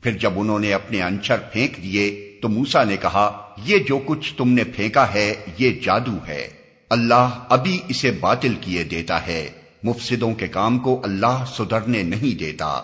پھر جب انہوں نے اپنے انچر پھینک دیے تو موسا نے کہا، یہ جو کچھ تم نے پھینکا ہے، یہ جادو ہے۔ اللہ ابھی اسے باطل کیے دیتا ہے۔ مفسدوں کے کام کو اللہ سدھرنے نہیں دیتا۔